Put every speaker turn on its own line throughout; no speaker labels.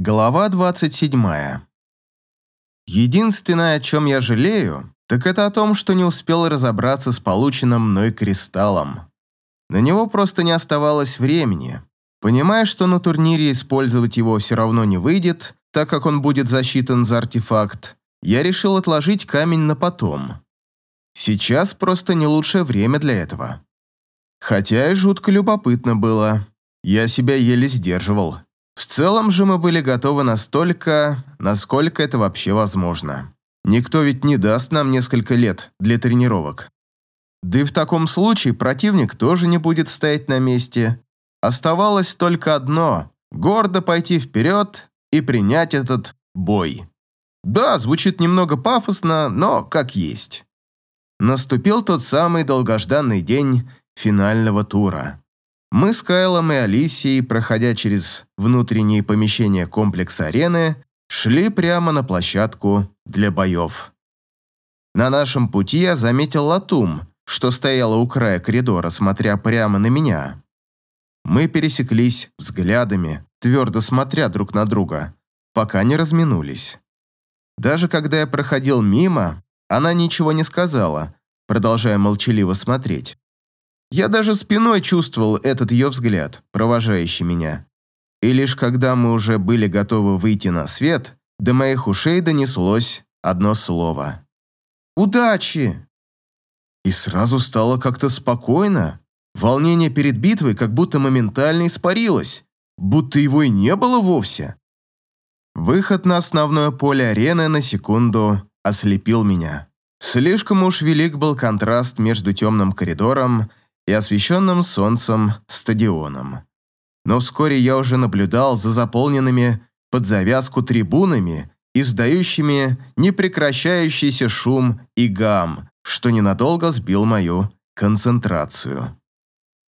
Глава 27. Единственное, о чем я жалею, так это о том, что не успел разобраться с полученным мной кристаллом. На него просто не оставалось времени. Понимая, что на турнире использовать его все равно не выйдет, так как он будет засчитан за артефакт, я решил отложить камень на потом. Сейчас просто не лучшее время для этого. Хотя и жутко любопытно было. Я себя еле сдерживал. В целом же мы были готовы настолько, насколько это вообще возможно. Никто ведь не даст нам несколько лет для тренировок. Да и в таком случае противник тоже не будет стоять на месте. Оставалось только одно – гордо пойти вперед и принять этот бой. Да, звучит немного пафосно, но как есть. Наступил тот самый долгожданный день финального тура. Мы с Кайлом и Алисией, проходя через внутренние помещения комплекса арены, шли прямо на площадку для боев. На нашем пути я заметил Латум, что стояла у края коридора, смотря прямо на меня. Мы пересеклись взглядами, твердо смотря друг на друга, пока не разминулись. Даже когда я проходил мимо, она ничего не сказала, продолжая молчаливо смотреть. Я даже спиной чувствовал этот ее взгляд, провожающий меня. И лишь когда мы уже были готовы выйти на свет, до моих ушей донеслось одно слово. «Удачи!» И сразу стало как-то спокойно. Волнение перед битвой как будто моментально испарилось, будто его и не было вовсе. Выход на основное поле арены на секунду ослепил меня. Слишком уж велик был контраст между темным коридором и освещенным солнцем стадионом. Но вскоре я уже наблюдал за заполненными под завязку трибунами, издающими непрекращающийся шум и гам, что ненадолго сбил мою концентрацию.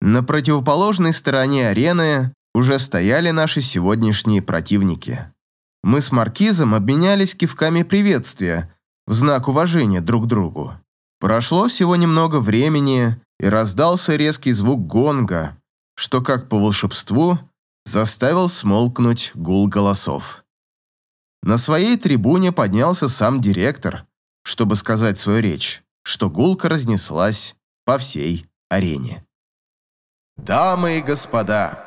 На противоположной стороне арены уже стояли наши сегодняшние противники. Мы с Маркизом обменялись кивками приветствия в знак уважения друг к другу. Прошло всего немного времени, и раздался резкий звук гонга, что, как по волшебству, заставил смолкнуть гул голосов. На своей трибуне поднялся сам директор, чтобы сказать свою речь, что гулка разнеслась по всей арене. «Дамы и господа,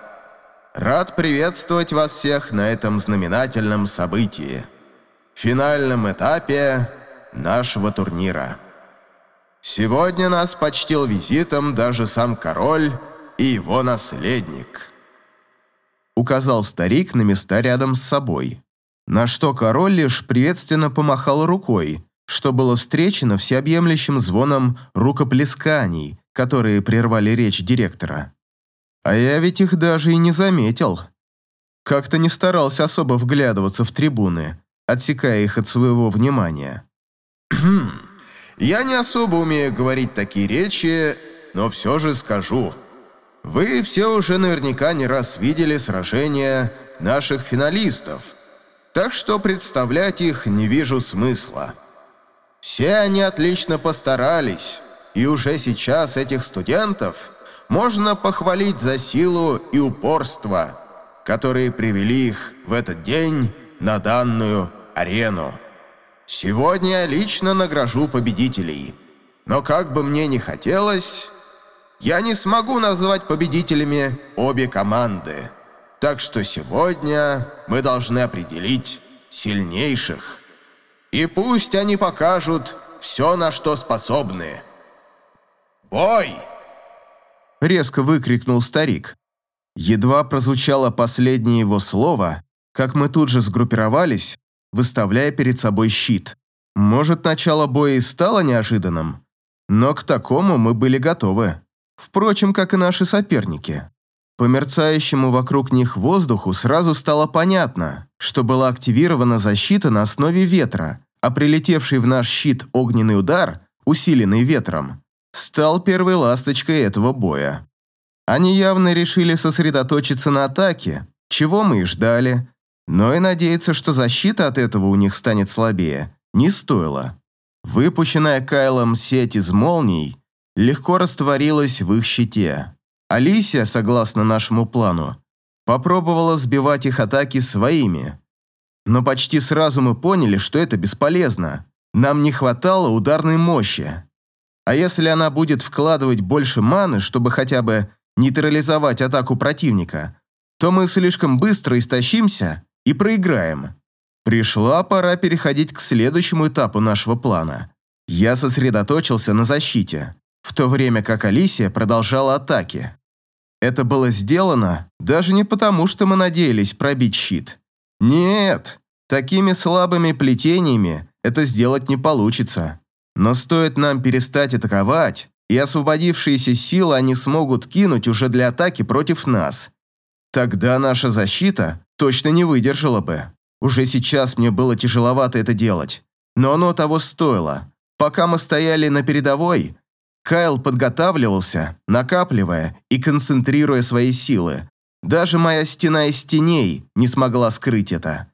рад приветствовать вас всех на этом знаменательном событии, финальном этапе нашего турнира». Сегодня нас почтил визитом даже сам король и его наследник. Указал старик на места рядом с собой. На что король лишь приветственно помахал рукой, что было встречено всеобъемлющим звоном рукоплесканий, которые прервали речь директора. А я ведь их даже и не заметил. Как-то не старался особо вглядываться в трибуны, отсекая их от своего внимания. «Хм...» Я не особо умею говорить такие речи, но все же скажу. Вы все уже наверняка не раз видели сражения наших финалистов, так что представлять их не вижу смысла. Все они отлично постарались, и уже сейчас этих студентов можно похвалить за силу и упорство, которые привели их в этот день на данную арену. Сегодня я лично награжу победителей. Но как бы мне ни хотелось, я не смогу назвать победителями обе команды. Так что сегодня мы должны определить сильнейших. И пусть они покажут все, на что способны. «Бой!» Резко выкрикнул старик. Едва прозвучало последнее его слово, как мы тут же сгруппировались выставляя перед собой щит. Может, начало боя и стало неожиданным, но к такому мы были готовы. Впрочем, как и наши соперники. По мерцающему вокруг них воздуху сразу стало понятно, что была активирована защита на основе ветра, а прилетевший в наш щит огненный удар, усиленный ветром, стал первой ласточкой этого боя. Они явно решили сосредоточиться на атаке, чего мы и ждали, но и надеяться, что защита от этого у них станет слабее, не стоило. Выпущенная Кайлом сеть из молний легко растворилась в их щите. Алисия, согласно нашему плану, попробовала сбивать их атаки своими, Но почти сразу мы поняли, что это бесполезно. Нам не хватало ударной мощи. А если она будет вкладывать больше маны, чтобы хотя бы нейтрализовать атаку противника, то мы слишком быстро истощимся и проиграем. Пришла пора переходить к следующему этапу нашего плана. Я сосредоточился на защите, в то время как Алисия продолжала атаки. Это было сделано даже не потому, что мы надеялись пробить щит. Нет, такими слабыми плетениями это сделать не получится. Но стоит нам перестать атаковать, и освободившиеся силы они смогут кинуть уже для атаки против нас. Тогда наша защита точно не выдержала бы. Уже сейчас мне было тяжеловато это делать, но оно того стоило. Пока мы стояли на передовой, Кайл подготавливался, накапливая и концентрируя свои силы. Даже моя стена из теней не смогла скрыть это.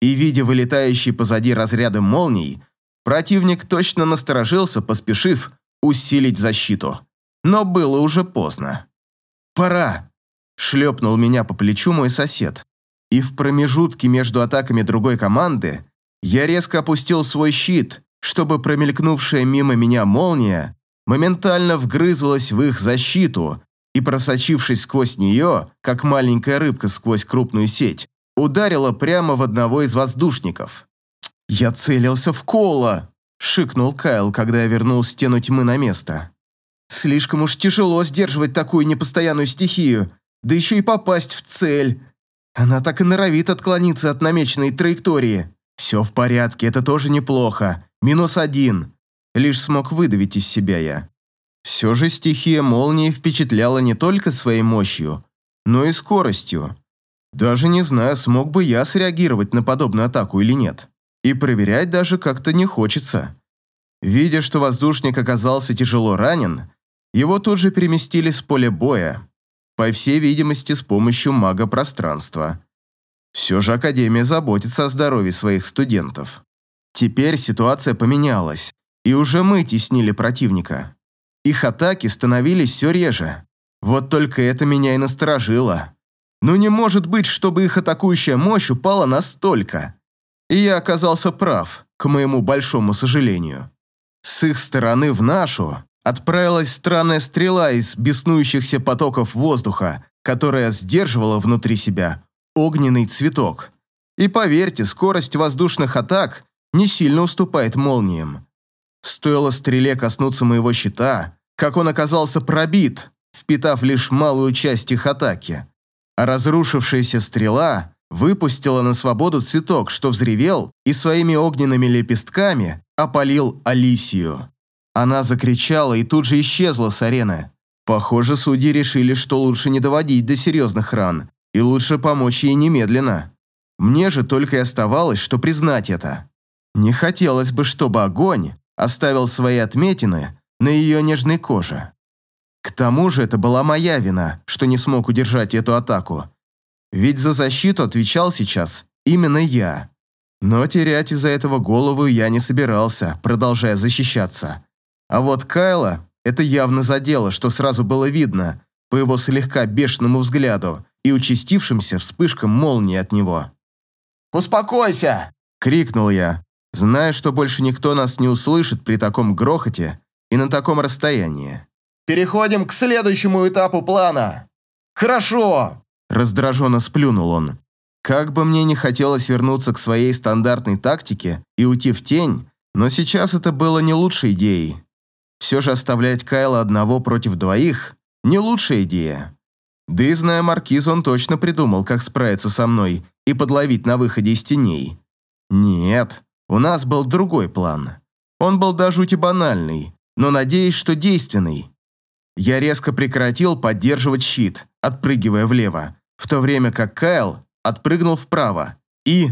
И видя вылетающие позади разряды молний, противник точно насторожился, поспешив усилить защиту. Но было уже поздно. «Пора!» – шлепнул меня по плечу мой сосед и в промежутке между атаками другой команды я резко опустил свой щит, чтобы промелькнувшая мимо меня молния моментально вгрызлась в их защиту и, просочившись сквозь нее, как маленькая рыбка сквозь крупную сеть, ударила прямо в одного из воздушников. «Я целился в Кола!» – шикнул Кайл, когда я вернул стену тьмы на место. «Слишком уж тяжело сдерживать такую непостоянную стихию, да еще и попасть в цель!» Она так и норовит отклониться от намеченной траектории. Все в порядке, это тоже неплохо. Минус один. Лишь смог выдавить из себя я. Все же стихия молнии впечатляла не только своей мощью, но и скоростью. Даже не знаю, смог бы я среагировать на подобную атаку или нет. И проверять даже как-то не хочется. Видя, что воздушник оказался тяжело ранен, его тут же переместили с поля боя, по всей видимости, с помощью мага пространства. Все же Академия заботится о здоровье своих студентов. Теперь ситуация поменялась, и уже мы теснили противника. Их атаки становились все реже. Вот только это меня и насторожило. Ну не может быть, чтобы их атакующая мощь упала настолько. И я оказался прав, к моему большому сожалению. С их стороны в нашу отправилась странная стрела из беснующихся потоков воздуха, которая сдерживала внутри себя огненный цветок. И поверьте, скорость воздушных атак не сильно уступает молниям. Стоило стреле коснуться моего щита, как он оказался пробит, впитав лишь малую часть их атаки. А разрушившаяся стрела выпустила на свободу цветок, что взревел и своими огненными лепестками опалил Алисию. Она закричала и тут же исчезла с арены. Похоже, судьи решили, что лучше не доводить до серьезных ран, и лучше помочь ей немедленно. Мне же только и оставалось, что признать это. Не хотелось бы, чтобы огонь оставил свои отметины на ее нежной коже. К тому же это была моя вина, что не смог удержать эту атаку. Ведь за защиту отвечал сейчас именно я. Но терять из-за этого голову я не собирался, продолжая защищаться. А вот Кайла это явно задело, что сразу было видно по его слегка бешеному взгляду и участившимся вспышкам молнии от него.
«Успокойся!»
– крикнул я, зная, что больше никто нас не услышит при таком грохоте и на таком расстоянии.
«Переходим к следующему этапу плана!» «Хорошо!»
– раздраженно сплюнул он. Как бы мне не хотелось вернуться к своей стандартной тактике и уйти в тень, но сейчас это было не лучшей идеей. Все же оставлять Кайла одного против двоих – не лучшая идея. Да и зная Маркиз, он точно придумал, как справиться со мной и подловить на выходе из теней. Нет, у нас был другой план. Он был до жути банальный, но надеюсь, что действенный. Я резко прекратил поддерживать щит, отпрыгивая влево, в то время как Кайл отпрыгнул вправо. И...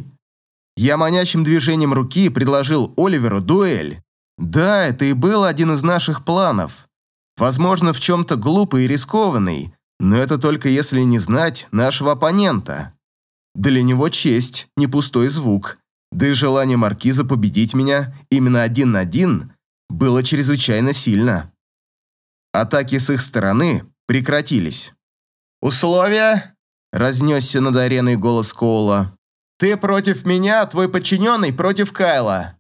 Я манящим движением руки предложил Оливеру дуэль. Да, это и был один из наших планов. Возможно, в чем-то глупый и рискованный, но это только если не знать нашего оппонента. Для него честь, не пустой звук, да и желание Маркиза победить меня именно один на один было чрезвычайно сильно. Атаки с их стороны прекратились.
«Условия?»
– разнесся над ареной голос Коула. Ты против меня, твой подчиненный против Кайла.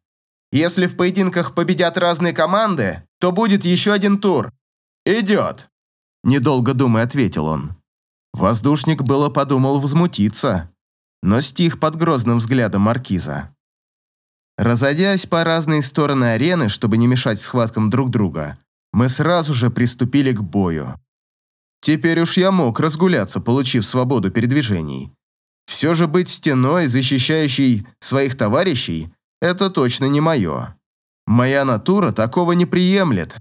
Если в поединках победят разные команды, то будет еще один тур. Идет!» Недолго думая, ответил он. Воздушник было подумал возмутиться, но стих под грозным взглядом маркиза. Разойдясь по разные стороны арены, чтобы не мешать схваткам друг друга, мы сразу же приступили к бою. Теперь уж я мог разгуляться, получив свободу передвижений. Все же быть стеной, защищающей своих товарищей, это точно не мое. Моя натура такого не приемлет.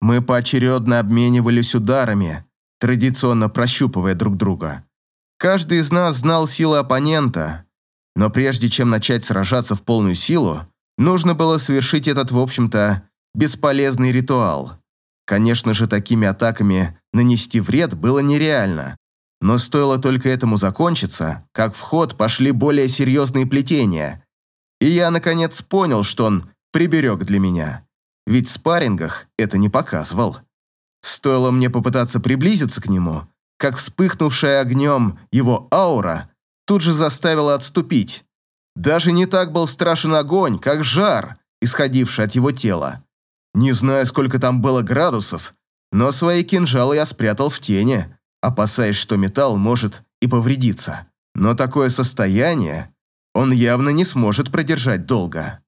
Мы поочередно обменивались ударами, традиционно прощупывая друг друга. Каждый из нас знал силы оппонента, но прежде чем начать сражаться в полную силу, нужно было совершить этот, в общем-то, бесполезный ритуал. Конечно же, такими атаками нанести вред было нереально. Но стоило только этому закончиться, как в ход пошли более серьезные плетения. И я, наконец, понял, что он приберег для меня. Ведь в спаррингах это не показывал. Стоило мне попытаться приблизиться к нему, как вспыхнувшая огнем его аура тут же заставила отступить. Даже не так был страшен огонь, как жар, исходивший от его тела. Не знаю, сколько там было градусов, но свои кинжалы я спрятал в тени, опасаясь, что металл может и повредиться. Но такое состояние он явно не сможет продержать долго.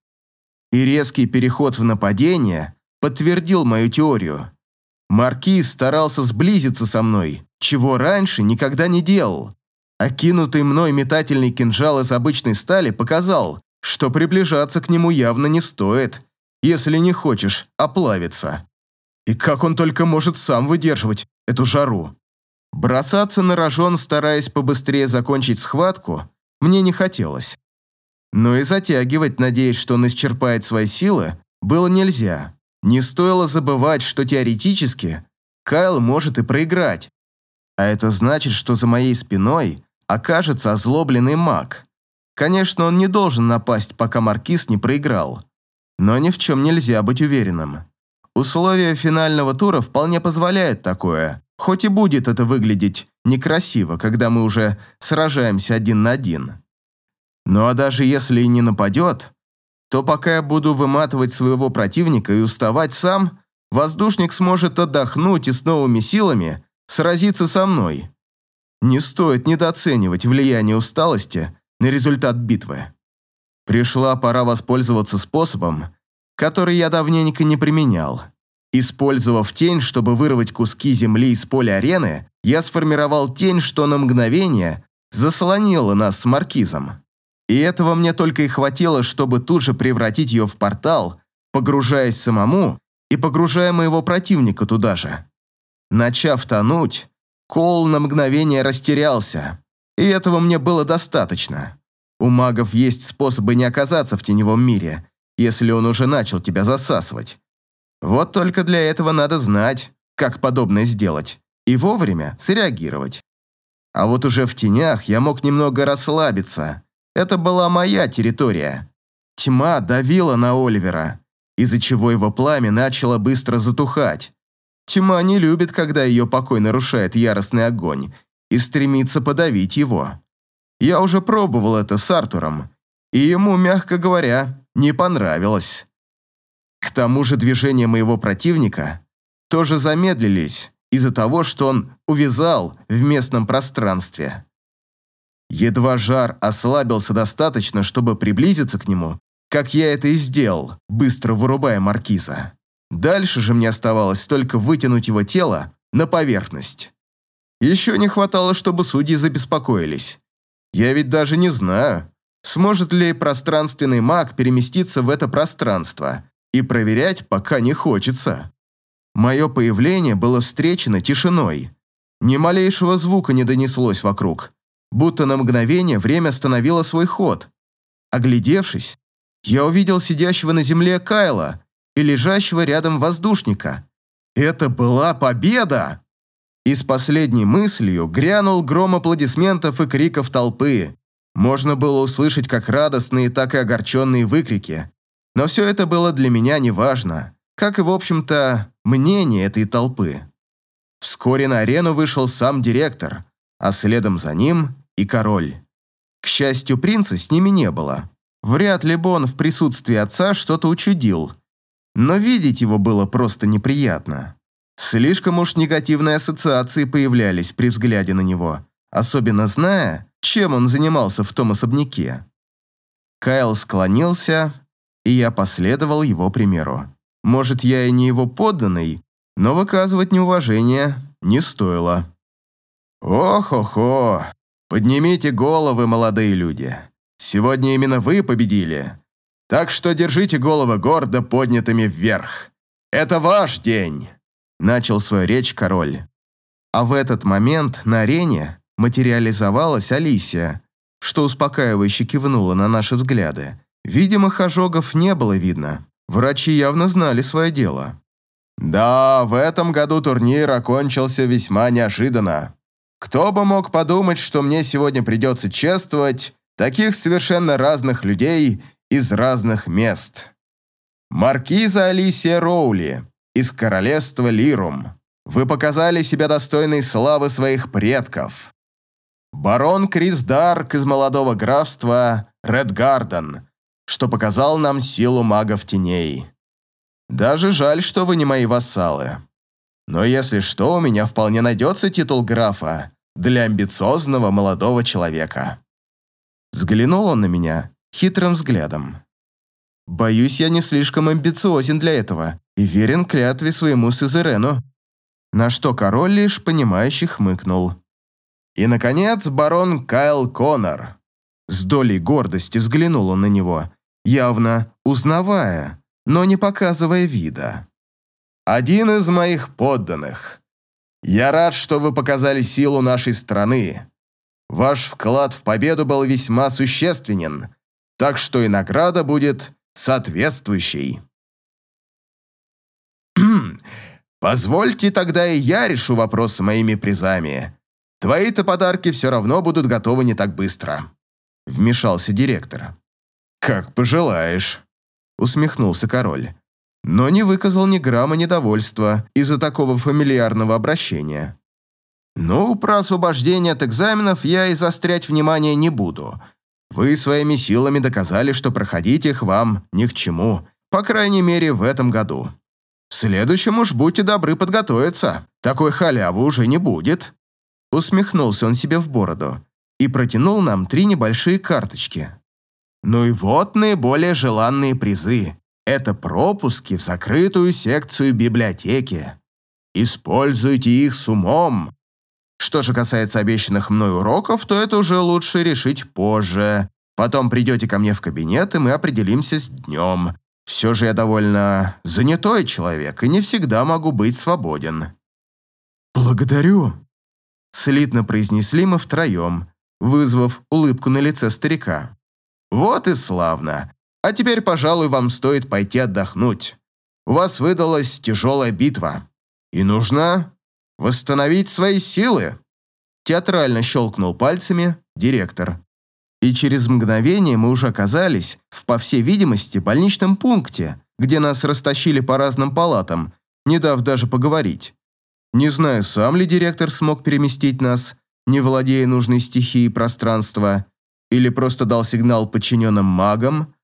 И резкий переход в нападение подтвердил мою теорию. Маркиз старался сблизиться со мной, чего раньше никогда не делал. Окинутый мной метательный кинжал из обычной стали показал, что приближаться к нему явно не стоит, если не хочешь оплавиться. И как он только может сам выдерживать эту жару? Бросаться на рожон, стараясь побыстрее закончить схватку, мне не хотелось. Но и затягивать, надеясь, что он исчерпает свои силы, было нельзя. Не стоило забывать, что теоретически Кайл может и проиграть. А это значит, что за моей спиной окажется озлобленный маг. Конечно, он не должен напасть, пока Маркиз не проиграл. Но ни в чем нельзя быть уверенным. Условия финального тура вполне позволяют такое, хоть и будет это выглядеть некрасиво, когда мы уже сражаемся один на один. Ну а даже если и не нападет, то пока я буду выматывать своего противника и уставать сам, воздушник сможет отдохнуть и с новыми силами сразиться со мной. Не стоит недооценивать влияние усталости на результат битвы. Пришла пора воспользоваться способом, который я давненько не применял. Использовав тень, чтобы вырвать куски земли из поля арены, я сформировал тень, что на мгновение заслонила нас с маркизом. И этого мне только и хватило, чтобы тут же превратить ее в портал, погружаясь самому и погружая моего противника туда же. Начав тонуть, Кол на мгновение растерялся, и этого мне было достаточно. У магов есть способы не оказаться в теневом мире, если он уже начал тебя засасывать. Вот только для этого надо знать, как подобное сделать, и вовремя среагировать. А вот уже в тенях я мог немного расслабиться. Это была моя территория. Тьма давила на Оливера, из-за чего его пламя начало быстро затухать. Тьма не любит, когда ее покой нарушает яростный огонь, и стремится подавить его. Я уже пробовал это с Артуром, и ему, мягко говоря, не понравилось. К тому же движения моего противника тоже замедлились из-за того, что он увязал в местном пространстве. Едва жар ослабился достаточно, чтобы приблизиться к нему, как я это и сделал, быстро вырубая маркиза. Дальше же мне оставалось только вытянуть его тело на поверхность. Еще не хватало, чтобы судьи забеспокоились. Я ведь даже не знаю, сможет ли пространственный маг переместиться в это пространство, и проверять пока не хочется. Мое появление было встречено тишиной. Ни малейшего звука не донеслось вокруг, будто на мгновение время остановило свой ход. Оглядевшись, я увидел сидящего на земле Кайла и лежащего рядом воздушника. Это была победа! И с последней мыслью грянул гром аплодисментов и криков толпы. Можно было услышать как радостные, так и огорченные выкрики. Но все это было для меня неважно, как и, в общем-то, мнение этой толпы. Вскоре на арену вышел сам директор, а следом за ним и король. К счастью, принца с ними не было. Вряд ли бы он в присутствии отца что-то учудил. Но видеть его было просто неприятно. Слишком уж негативные ассоциации появлялись при взгляде на него, особенно зная, чем он занимался в том особняке. Кайл склонился, и я последовал его примеру. Может, я и не его подданный, но выказывать неуважение не стоило. «Ох-охо! Поднимите головы, молодые люди. Сегодня именно вы победили. Так что держите головы гордо поднятыми вверх. Это ваш день!» Начал свою речь король. А в этот момент на арене материализовалась Алисия, что успокаивающе кивнула на наши взгляды. Видимых ожогов не было видно. Врачи явно знали свое дело. «Да, в этом году турнир окончился весьма неожиданно. Кто бы мог подумать, что мне сегодня придется чествовать таких совершенно разных людей из разных мест. Маркиза Алисия Роули из королевства Лирум. Вы показали себя достойной славы своих предков. Барон Крис Дарк из молодого графства Редгарден, что показал нам силу магов теней. Даже жаль, что вы не мои вассалы. Но если что, у меня вполне найдется титул графа для амбициозного молодого человека. Взглянул он на меня хитрым взглядом. Боюсь, я не слишком амбициозен для этого и верен клятве своему сюзерену. На что король лишь понимающе хмыкнул. И, наконец, барон Кайл Коннор. С долей гордости взглянул он на него, явно узнавая, но не показывая вида. «Один из моих подданных. Я рад, что вы показали силу нашей страны. Ваш вклад в победу был весьма существенен, так что и награда будет соответствующей». «Позвольте тогда и я решу вопрос с моими призами. Твои-то подарки все равно будут готовы не так быстро», — вмешался директор. «Как пожелаешь», — усмехнулся король, но не выказал ни грамма недовольства из-за такого фамильярного обращения. «Ну, про освобождение от экзаменов я и застрять внимание не буду. Вы своими силами доказали, что проходить их вам ни к чему, по крайней мере, в этом году. В следующем уж будьте добры подготовиться, такой халявы уже не будет». Усмехнулся он себе в бороду и протянул нам три небольшие карточки. Ну и вот наиболее желанные призы. Это пропуски в закрытую секцию библиотеки. Используйте их с умом. Что же касается обещанных мной уроков, то это уже лучше решить позже. Потом придете ко мне в кабинет, и мы определимся с днем. Все же я довольно занятой человек и не всегда могу быть свободен». «Благодарю», — слитно произнесли мы втроем, вызвав улыбку на лице старика. «Вот и славно. А теперь, пожалуй, вам стоит пойти отдохнуть. У вас выдалась тяжелая битва. И нужно восстановить свои силы». Театрально щелкнул пальцами директор и через мгновение мы уже оказались в, по всей видимости, больничном пункте, где нас растащили по разным палатам, не дав даже поговорить. Не знаю, сам ли директор смог переместить нас, не владея нужной стихией пространства, или просто дал сигнал подчиненным магам,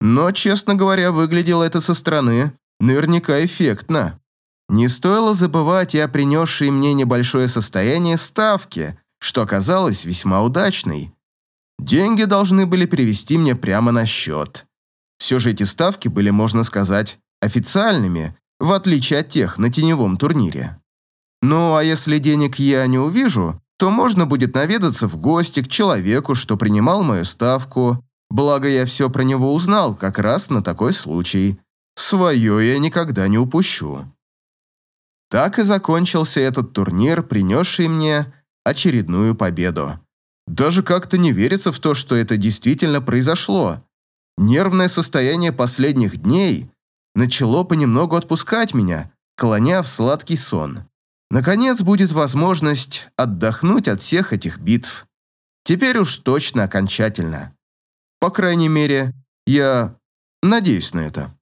но, честно говоря, выглядело это со стороны наверняка эффектно. Не стоило забывать и о принесшей мне небольшое состояние ставки, что оказалось весьма удачной. Деньги должны были перевести мне прямо на счет. Все же эти ставки были, можно сказать, официальными, в отличие от тех на теневом турнире. Ну, а если денег я не увижу, то можно будет наведаться в гости к человеку, что принимал мою ставку, благо я все про него узнал как раз на такой случай. Свое я никогда не упущу. Так и закончился этот турнир, принесший мне очередную победу. Даже как-то не верится в то, что это действительно произошло. Нервное состояние последних дней начало понемногу отпускать меня, клоня в сладкий сон. Наконец будет возможность отдохнуть от всех этих битв. Теперь уж точно окончательно. По крайней мере, я надеюсь на это.